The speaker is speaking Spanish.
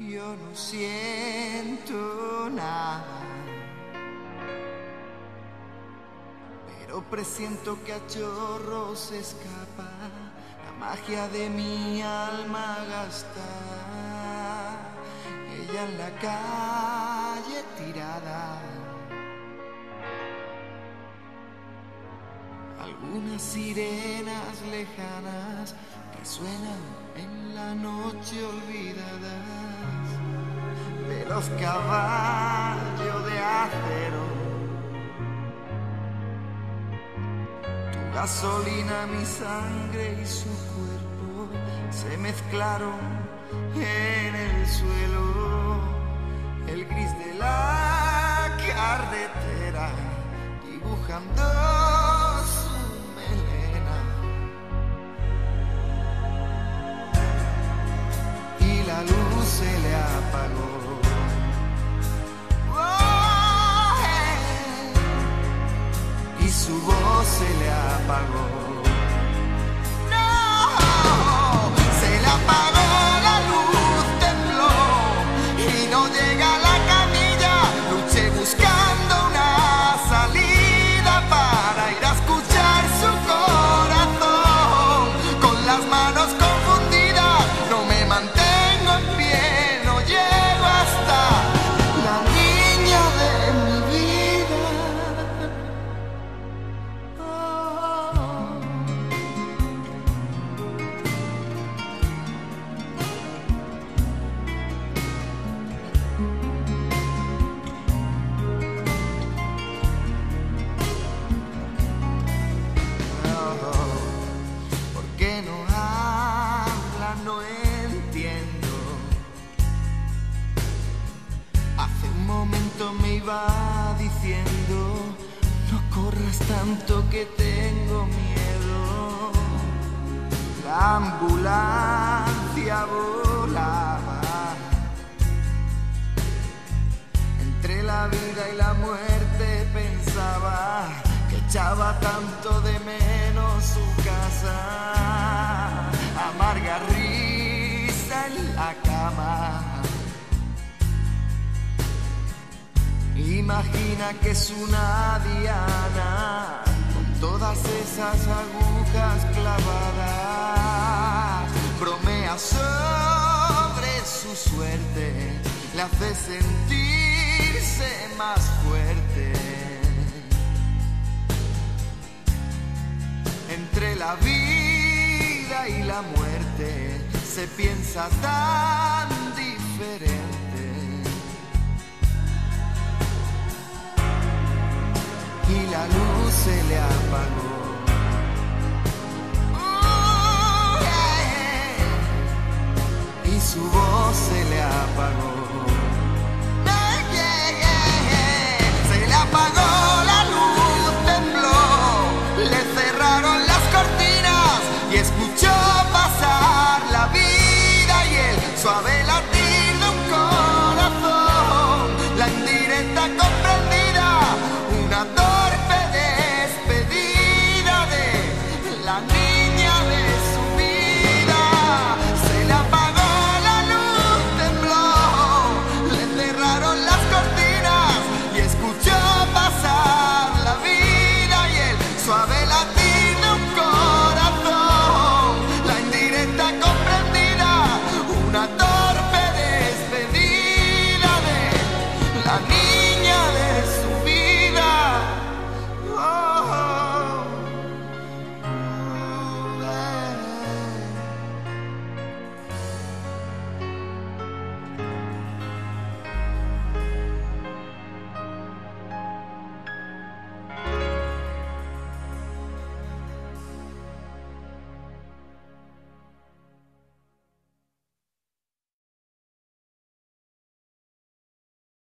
yo no siento nada. Pero presiento que a chorros escapa la magia de mi alma gastada. Ella en la calle tirada. Algunas sirenas lejanas que suenan en la noche olvidadas de los caballos de acero. Tu gasolina, mi sangre y su cuerpo se mezclaron en el suelo. Le apagó. Hace un momento me iba diciendo, no corras tanto que tengo miedo. La ambulancia volaba. Entre la vida y la muerte pensaba que echaba tanto de menos su casa, amarga en la cama. Imagina que es una diana con todas esas agujas clavadas. Bromea sobre su suerte, le hace sentirse más fuerte. Entre la vida y la muerte se piensa tan diferente. y la luz se le apagó.